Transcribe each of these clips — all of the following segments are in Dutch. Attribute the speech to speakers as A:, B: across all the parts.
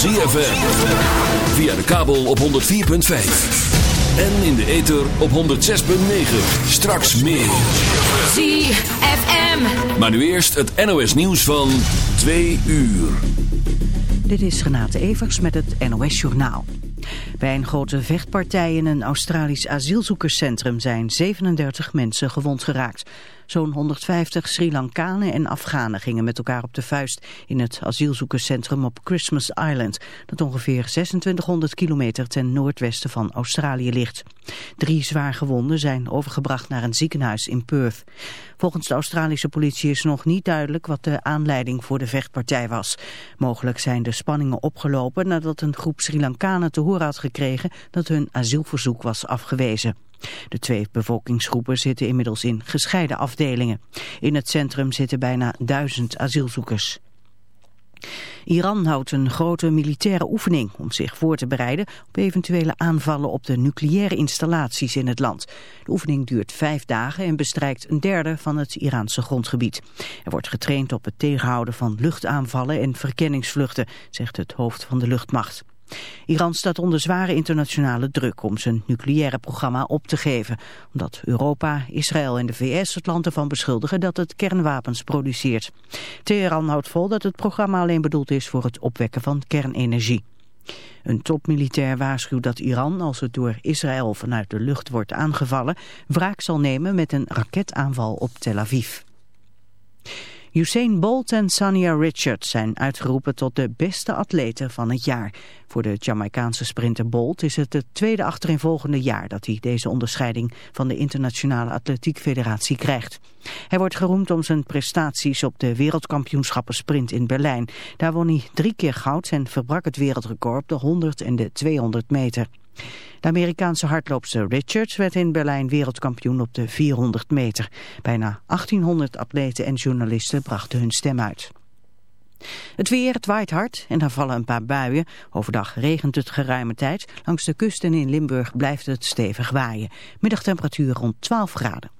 A: ZFM. Via de kabel op 104.5. En in de ether op 106.9. Straks meer.
B: ZFM.
A: Maar nu eerst het NOS nieuws van 2 uur.
C: Dit is Renate Evers met het NOS Journaal. Bij een grote vechtpartij in een Australisch asielzoekerscentrum zijn 37 mensen gewond geraakt. Zo'n 150 Sri Lankanen en Afghanen gingen met elkaar op de vuist in het asielzoekerscentrum op Christmas Island, dat ongeveer 2600 kilometer ten noordwesten van Australië ligt. Drie zwaargewonden zijn overgebracht naar een ziekenhuis in Perth. Volgens de Australische politie is nog niet duidelijk wat de aanleiding voor de vechtpartij was. Mogelijk zijn de spanningen opgelopen nadat een groep Sri Lankanen te horen had gekregen dat hun asielverzoek was afgewezen. De twee bevolkingsgroepen zitten inmiddels in gescheiden afdelingen. In het centrum zitten bijna duizend asielzoekers. Iran houdt een grote militaire oefening om zich voor te bereiden op eventuele aanvallen op de nucleaire installaties in het land. De oefening duurt vijf dagen en bestrijkt een derde van het Iraanse grondgebied. Er wordt getraind op het tegenhouden van luchtaanvallen en verkenningsvluchten, zegt het hoofd van de luchtmacht. Iran staat onder zware internationale druk om zijn nucleaire programma op te geven. Omdat Europa, Israël en de VS het land ervan beschuldigen dat het kernwapens produceert. Teheran houdt vol dat het programma alleen bedoeld is voor het opwekken van kernenergie. Een topmilitair waarschuwt dat Iran, als het door Israël vanuit de lucht wordt aangevallen, wraak zal nemen met een raketaanval op Tel Aviv. Usain Bolt en Sania Richards zijn uitgeroepen tot de beste atleten van het jaar. Voor de Jamaicaanse sprinter Bolt is het het tweede achtereenvolgende jaar dat hij deze onderscheiding van de Internationale Atletiek Federatie krijgt. Hij wordt geroemd om zijn prestaties op de wereldkampioenschappen sprint in Berlijn. Daar won hij drie keer goud en verbrak het wereldrecord op de 100 en de 200 meter. De Amerikaanse hardloopster Richards werd in Berlijn wereldkampioen op de 400 meter. Bijna 1800 atleten en journalisten brachten hun stem uit. Het weer, het waait hard en er vallen een paar buien. Overdag regent het geruime tijd. Langs de kust en in Limburg blijft het stevig waaien. Middagtemperatuur rond 12 graden.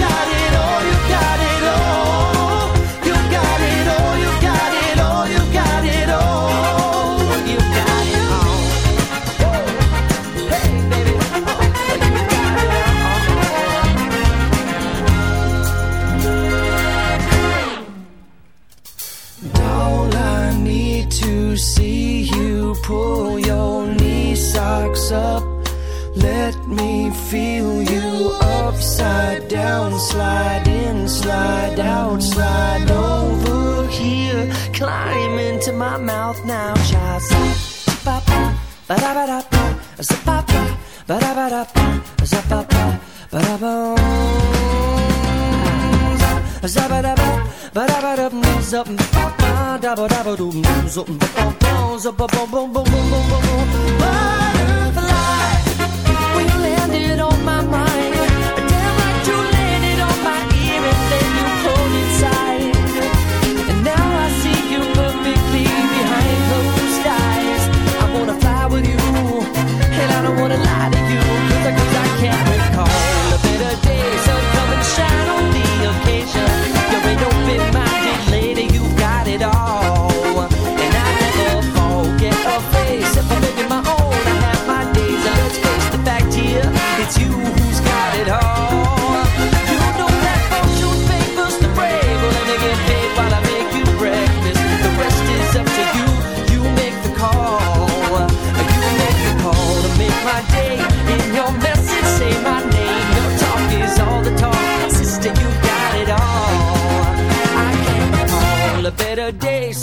B: my mouth now, child. Ba-da-ba-da-ba, ba-da-ba-da-ba, ba-da-ba-da-ba, ba-da-ba-da-ba, ba-da-ba-da-ba, shine on the occasion.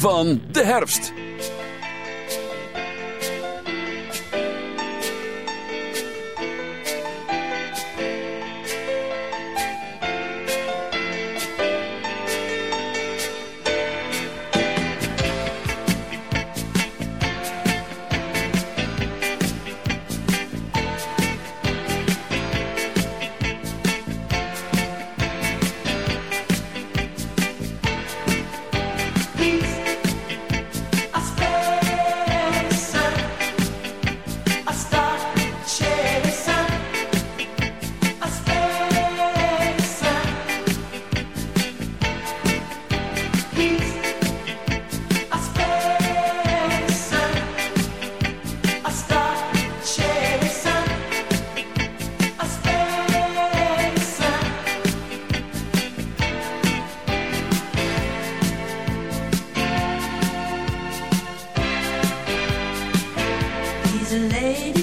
D: van de herfst.
E: lady.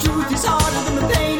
E: Truth is harder than the pain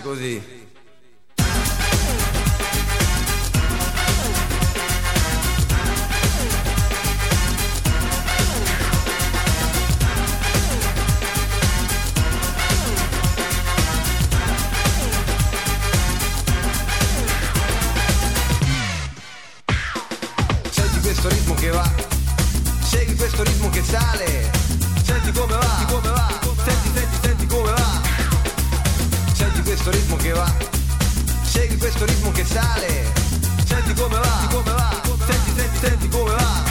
A: così. che sale. Senti come va, senti come va, senti, senti, senti come va.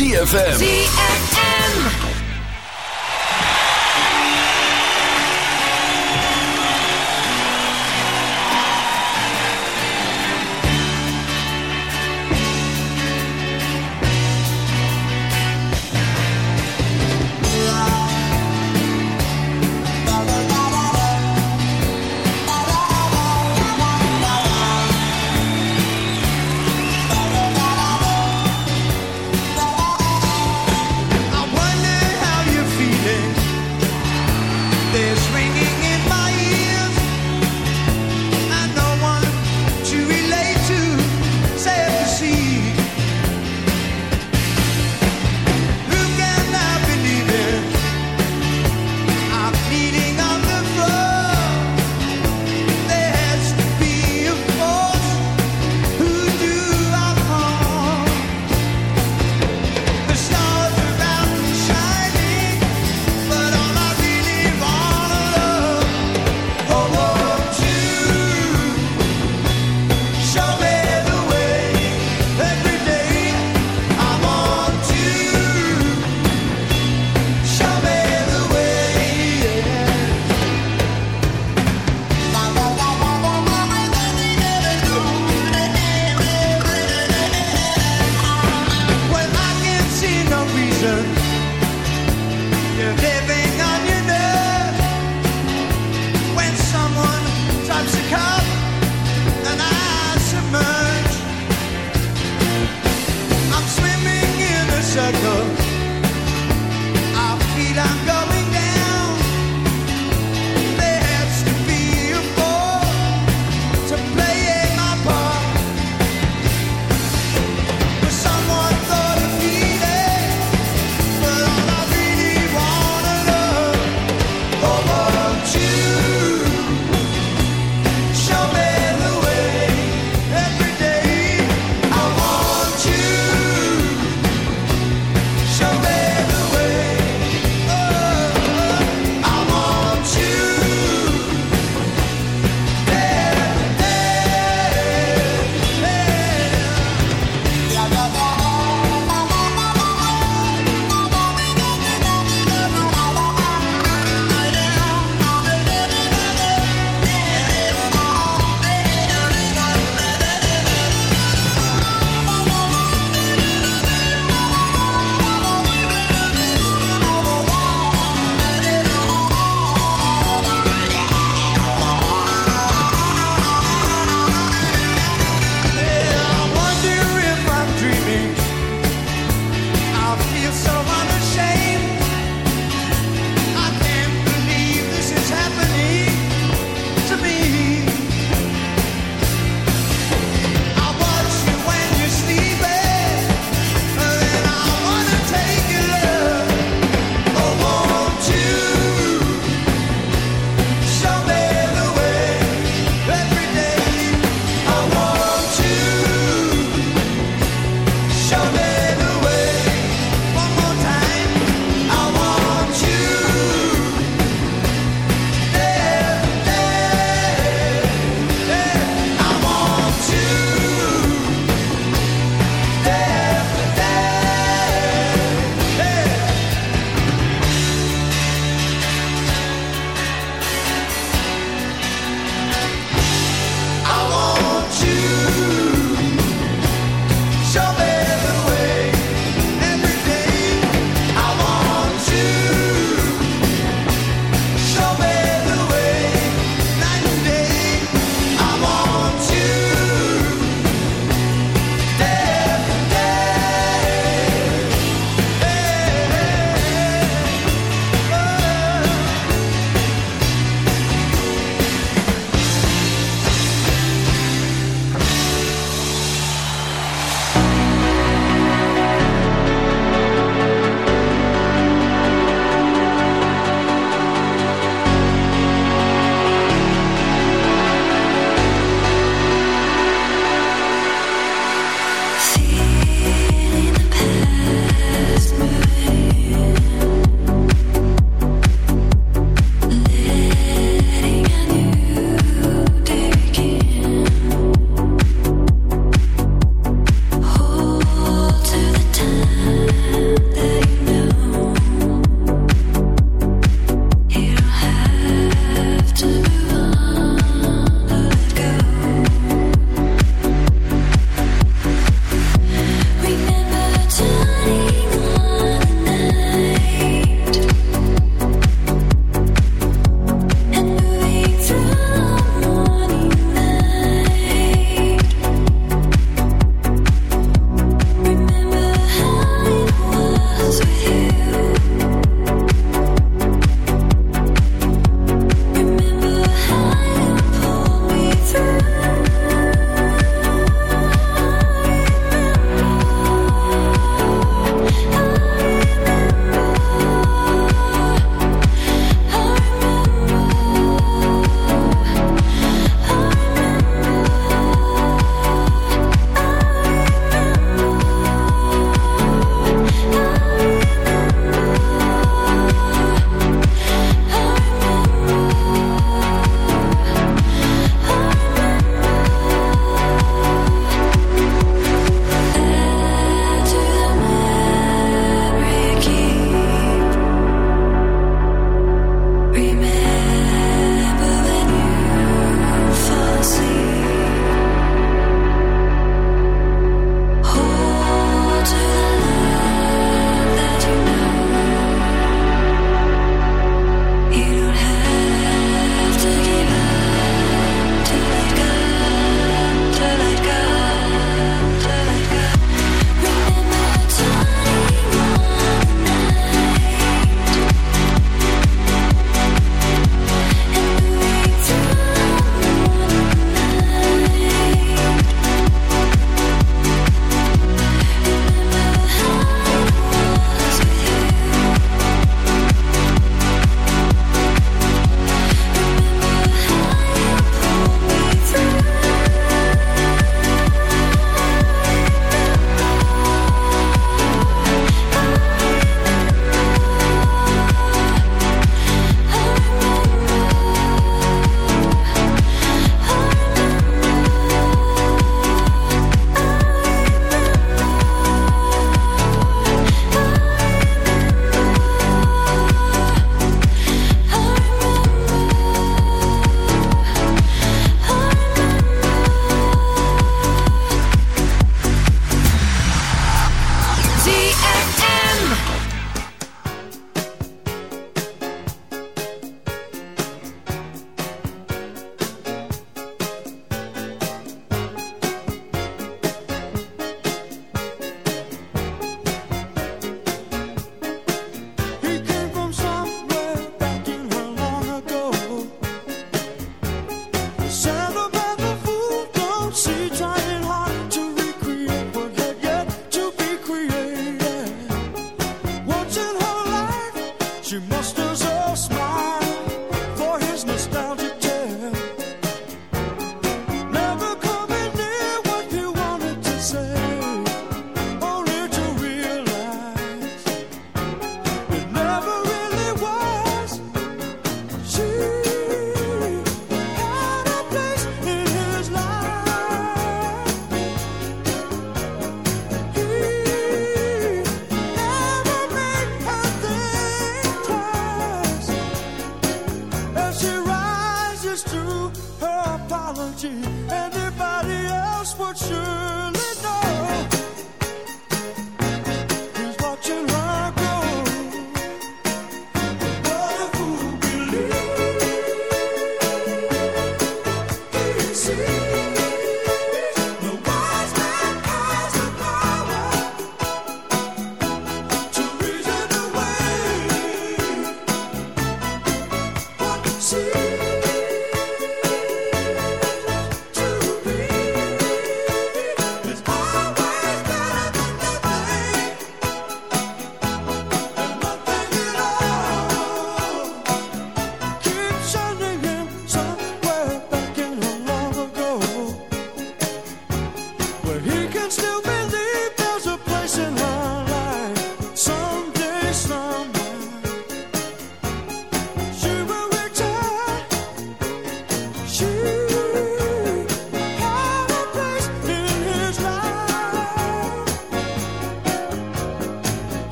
F: ZFM.